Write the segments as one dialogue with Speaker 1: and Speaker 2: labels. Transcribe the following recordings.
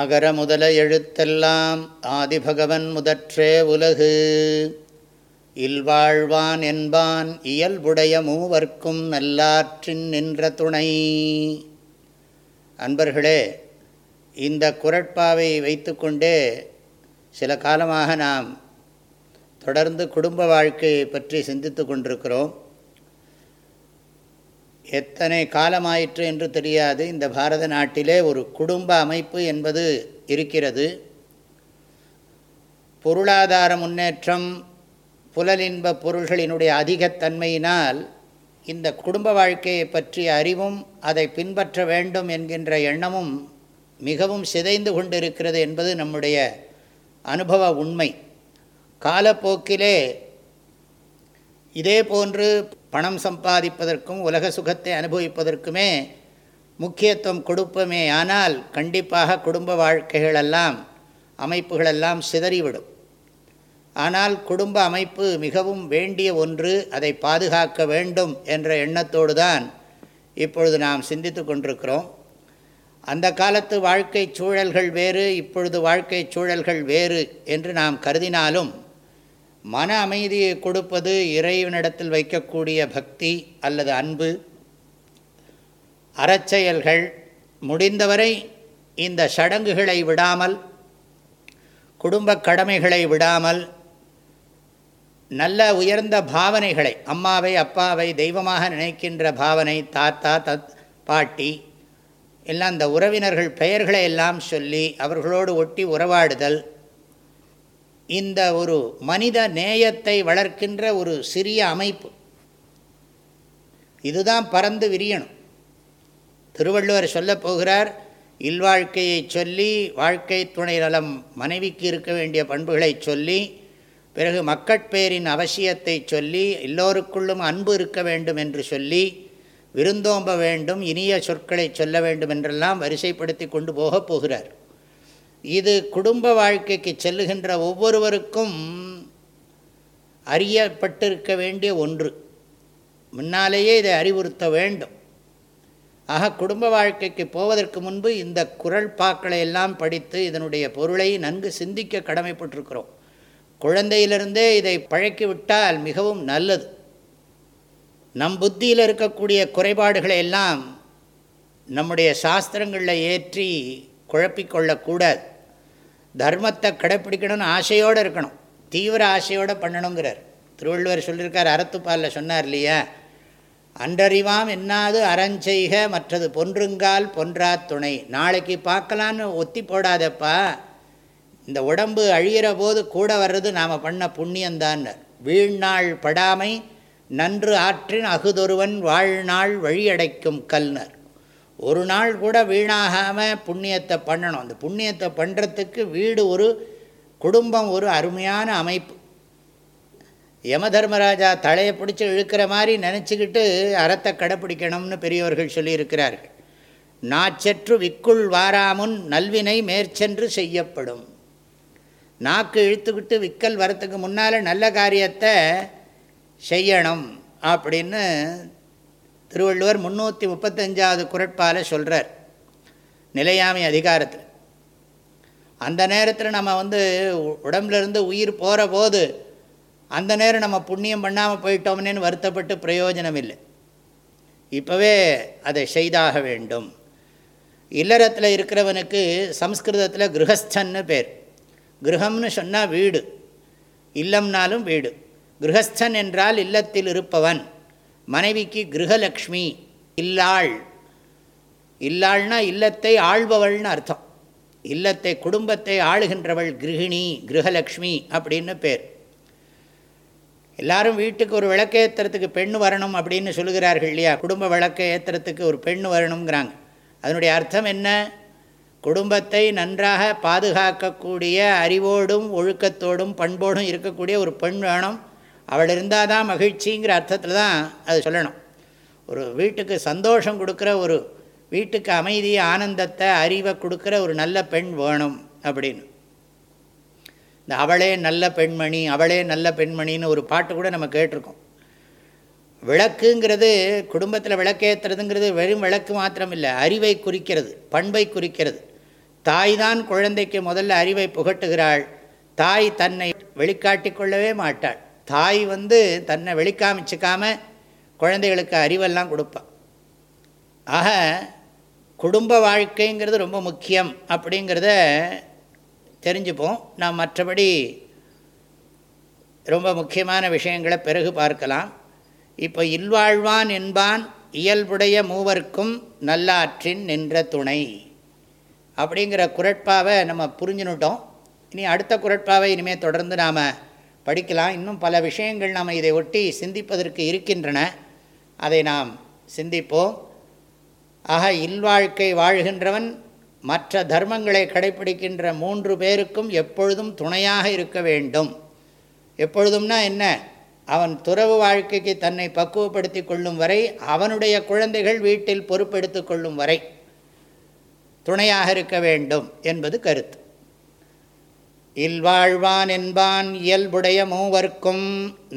Speaker 1: அகர முதல எழுத்தெல்லாம் ஆதிபகவன் முதற்றே உலகு இல்வாழ்வான் என்பான் இயல்புடைய மூவர்க்கும் நல்லாற்றின் நின்ற துணை அன்பர்களே இந்த குரட்பாவை வைத்துக்கொண்டே சில காலமாக நாம் தொடர்ந்து குடும்ப வாழ்க்கையை பற்றி சிந்தித்து கொண்டிருக்கிறோம் எத்தனை காலமாயிற்று என்று தெரியாது இந்த பாரத நாட்டிலே ஒரு குடும்ப அமைப்பு என்பது இருக்கிறது பொருளாதார முன்னேற்றம் புலலின்ப பொருள்களினுடைய அதிகத்தன்மையினால் இந்த குடும்ப வாழ்க்கையை பற்றிய அறிவும் அதை பின்பற்ற வேண்டும் என்கின்ற எண்ணமும் மிகவும் சிதைந்து கொண்டிருக்கிறது என்பது நம்முடைய அனுபவ உண்மை காலப்போக்கிலே இதே போன்று பணம் சம்பாதிப்பதற்கும் உலக சுகத்தை அனுபவிப்பதற்குமே முக்கியத்துவம் கொடுப்பமே ஆனால் கண்டிப்பாக குடும்ப வாழ்க்கைகளெல்லாம் அமைப்புகளெல்லாம் சிதறிவிடும் ஆனால் குடும்ப அமைப்பு மிகவும் வேண்டிய ஒன்று அதை பாதுகாக்க வேண்டும் என்ற எண்ணத்தோடு தான் இப்பொழுது நாம் சிந்தித்து கொண்டிருக்கிறோம் அந்த காலத்து வாழ்க்கை சூழல்கள் வேறு இப்பொழுது வாழ்க்கை சூழல்கள் வேறு என்று நாம் கருதினாலும் மன அமைதியை கொடுப்பது இறைவனிடத்தில் வைக்கக்கூடிய பக்தி அல்லது அன்பு அறச்செயல்கள் முடிந்தவரை இந்த சடங்குகளை விடாமல் குடும்ப கடமைகளை விடாமல் நல்ல உயர்ந்த பாவனைகளை அம்மாவை அப்பாவை தெய்வமாக நினைக்கின்ற பாவனை தாத்தா தத் பாட்டி எல்லாம் இந்த உறவினர்கள் பெயர்களை எல்லாம் சொல்லி அவர்களோடு ஒட்டி உறவாடுதல் இந்த ஒரு மனித நேயத்தை வளர்க்கின்ற ஒரு சிறிய அமைப்பு இதுதான் பறந்து விரியணும் திருவள்ளுவர் சொல்லப் போகிறார் இல்வாழ்க்கையை சொல்லி வாழ்க்கை துணை நலம் மனைவிக்கு இருக்க வேண்டிய பண்புகளை சொல்லி பிறகு மக்கட்பேரின் அவசியத்தை சொல்லி எல்லோருக்குள்ளும் அன்பு இருக்க வேண்டும் என்று சொல்லி விருந்தோம்ப வேண்டும் இனிய சொற்களை சொல்ல வேண்டும் என்றெல்லாம் வரிசைப்படுத்தி கொண்டு போகப் போகிறார் இது குடும்ப வாழ்க்கைக்கு செல்லுகின்ற ஒவ்வொருவருக்கும் அறியப்பட்டிருக்க வேண்டிய ஒன்று முன்னாலேயே இதை அறிவுறுத்த வேண்டும் ஆக குடும்ப வாழ்க்கைக்கு போவதற்கு முன்பு இந்த குரல் பாக்களை எல்லாம் படித்து இதனுடைய பொருளை நன்கு சிந்திக்க கடமைப்பட்டிருக்கிறோம் குழந்தையிலிருந்தே இதை பழக்கிவிட்டால் மிகவும் நல்லது நம் புத்தியில் இருக்கக்கூடிய குறைபாடுகளை எல்லாம் நம்முடைய சாஸ்திரங்களில் ஏற்றி குழப்பிக்கொள்ளக்கூடாது தர்மத்தை கடைப்பிடிக்கணும்னு ஆசையோடு இருக்கணும் தீவிர ஆசையோடு பண்ணணுங்கிறார் திருவள்ளுவர் சொல்லியிருக்கார் அறத்துப்பாலில் சொன்னார் இல்லையா அன்றறிவாம் என்னாது அறஞ்செய்க மற்றது பொன்றுங்கால் பொன்றா துணை நாளைக்கு பார்க்கலான்னு ஒத்தி போடாதப்பா இந்த உடம்பு அழியிற போது கூட வர்றது நாம் பண்ண புண்ணியந்தான் வீழ்நாள் படாமை நன்று ஆற்றின் அகுதொருவன் வாழ்நாள் வழியடைக்கும் கல்னர் ஒரு நாள் கூட வீணாகாமல் புண்ணியத்தை பண்ணணும் அந்த புண்ணியத்தை பண்ணுறதுக்கு வீடு ஒரு குடும்பம் ஒரு அருமையான அமைப்பு யம தர்மராஜா தலையை பிடிச்சி இழுக்கிற மாதிரி நினச்சிக்கிட்டு அறத்தை கடைப்பிடிக்கணும்னு பெரியவர்கள் சொல்லியிருக்கிறார்கள் நாச்சற்று விக்குள் வாராமுன் நல்வினை மேற்சென்று செய்யப்படும் நாக்கு இழுத்துக்கிட்டு விக்கல் வரத்துக்கு முன்னால் நல்ல காரியத்தை செய்யணும் அப்படின்னு திருவள்ளுவர் முந்நூற்றி முப்பத்தஞ்சாவது குரட்பால் சொல்கிறார் நிலையாமை அதிகாரத்தில் அந்த நேரத்தில் நம்ம வந்து உடம்புலேருந்து உயிர் போகிற போது அந்த நேரம் நம்ம புண்ணியம் பண்ணாமல் போயிட்டோம்னு வருத்தப்பட்டு பிரயோஜனம் இல்லை இப்போவே அதை செய்தாக வேண்டும் இல்லறத்தில் இருக்கிறவனுக்கு சம்ஸ்கிருதத்தில் கிரகஸ்தன்னு பேர் கிரகம்னு சொன்னால் வீடு இல்லம்னாலும் வீடு கிரகஸ்தன் என்றால் இல்லத்தில் இருப்பவன் மனைவிக்கு கிரகலக்ஷ்மி இல்லாள் இல்லாள்னா இல்லத்தை ஆள்பவள்னு அர்த்தம் இல்லத்தை குடும்பத்தை ஆளுகின்றவள் கிருகிணி கிரகலக்ஷ்மி அப்படின்னு பேர் எல்லாரும் வீட்டுக்கு ஒரு விளக்கை ஏற்றுறதுக்கு பெண் வரணும் அப்படின்னு சொல்லுகிறார்கள் இல்லையா குடும்ப விளக்கை ஏற்றுறதுக்கு ஒரு பெண் வரணுங்கிறாங்க அதனுடைய அர்த்தம் என்ன குடும்பத்தை நன்றாக பாதுகாக்கக்கூடிய அறிவோடும் ஒழுக்கத்தோடும் பண்போடும் இருக்கக்கூடிய ஒரு பெண் வேணும் அவள் இருந்தால் தான் மகிழ்ச்சிங்கிற அர்த்தத்தில் தான் அது சொல்லணும் ஒரு வீட்டுக்கு சந்தோஷம் கொடுக்குற ஒரு வீட்டுக்கு அமைதியை ஆனந்தத்தை அறிவை கொடுக்குற ஒரு நல்ல பெண் வேணும் அப்படின்னு இந்த அவளே நல்ல பெண்மணி அவளே நல்ல பெண்மணின்னு ஒரு பாட்டு கூட நம்ம கேட்டிருக்கோம் விளக்குங்கிறது குடும்பத்தில் விளக்கேற்றுறதுங்கிறது வெறும் விளக்கு மாத்திரம் இல்லை அறிவை குறிக்கிறது பண்பை குறிக்கிறது தாய் தான் குழந்தைக்கு முதல்ல அறிவை புகட்டுகிறாள் தாய் தன்னை வெளிக்காட்டி கொள்ளவே மாட்டாள் தாய் வந்து தன்னை வெளிக்காமிச்சிக்காம குழந்தைகளுக்கு அறிவெல்லாம் கொடுப்பான் ஆக குடும்ப வாழ்க்கைங்கிறது ரொம்ப முக்கியம் அப்படிங்கிறத தெரிஞ்சுப்போம் நாம் மற்றபடி ரொம்ப முக்கியமான விஷயங்களை பிறகு பார்க்கலாம் இப்போ இல்வாழ்வான் என்பான் இயல்புடைய மூவர்க்கும் நல்லாற்றின் நின்ற துணை அப்படிங்கிற குரட்பாவை நம்ம புரிஞ்சுனுட்டோம் இனி அடுத்த குரட்பாவை இனிமேல் தொடர்ந்து நாம் படிக்கலாம் இன்னும் பல விஷயங்கள் நாம் இதை ஒட்டி சிந்திப்பதற்கு இருக்கின்றன அதை நாம் சிந்திப்போம் ஆக இல்வாழ்க்கை வாழ்கின்றவன் மற்ற தர்மங்களை கடைபிடிக்கின்ற மூன்று பேருக்கும் எப்பொழுதும் துணையாக இருக்க வேண்டும் எப்பொழுதும்னா என்ன அவன் துறவு வாழ்க்கைக்கு தன்னை பக்குவப்படுத்தி கொள்ளும் வரை அவனுடைய குழந்தைகள் வீட்டில் பொறுப்பெடுத்து கொள்ளும் வரை துணையாக இருக்க வேண்டும் என்பது கருத்து இல்வாழ்வான் என்பான் இயல்புடைய மூவர்க்கும்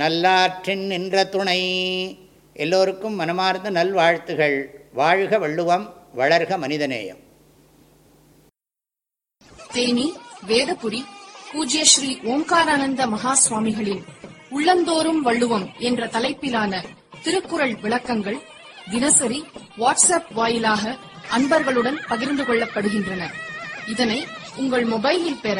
Speaker 1: நல்லாற்றின் நின்ற துணை எல்லோருக்கும் மனமார்ந்த நல்வாழ்த்துகள் வாழ்க வள்ளுவம் வளர்க மனிதநேயம் தேனி வேதபுரி பூஜ்ய ஸ்ரீ ஓம்காரானந்த மகா சுவாமிகளின் உள்ளந்தோறும் வள்ளுவம் என்ற தலைப்பிலான திருக்குறள் விளக்கங்கள் தினசரி வாட்ஸ்அப் வாயிலாக அன்பர்களுடன் பகிர்ந்து கொள்ளப்படுகின்றன இதனை உங்கள் மொபைலில் பெற